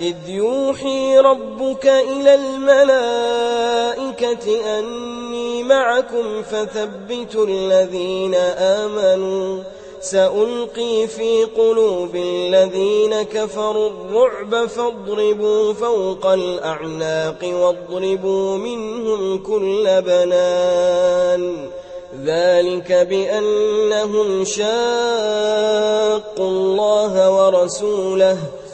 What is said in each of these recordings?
إذ يوحي ربك إلى الملائكة أني معكم فثبتوا الذين آمنوا سألقي في قلوب الذين كفروا الرعب فاضربوا فوق الأعناق واضربوا منهم كل بنان ذلك بأنهم شاقوا الله ورسوله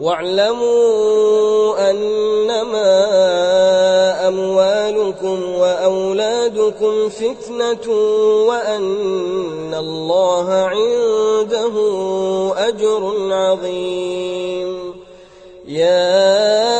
واعلموا أنما أموالكم وأولادكم فتنة وأن الله عنده أجر عظيم. يا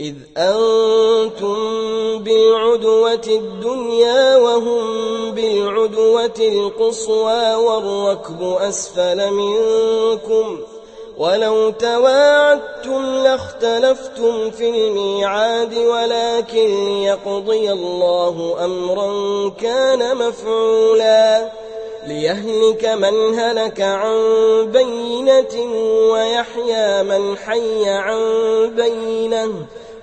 إذ أنتم بالعدوة الدنيا وهم بالعدوة القصوى والركب أسفل منكم ولو تواعدتم لاختلفتم في الميعاد ولكن يقضي الله أمرا كان مفعولا ليهلك من هلك عن بينة ويحيى من حي عن بينة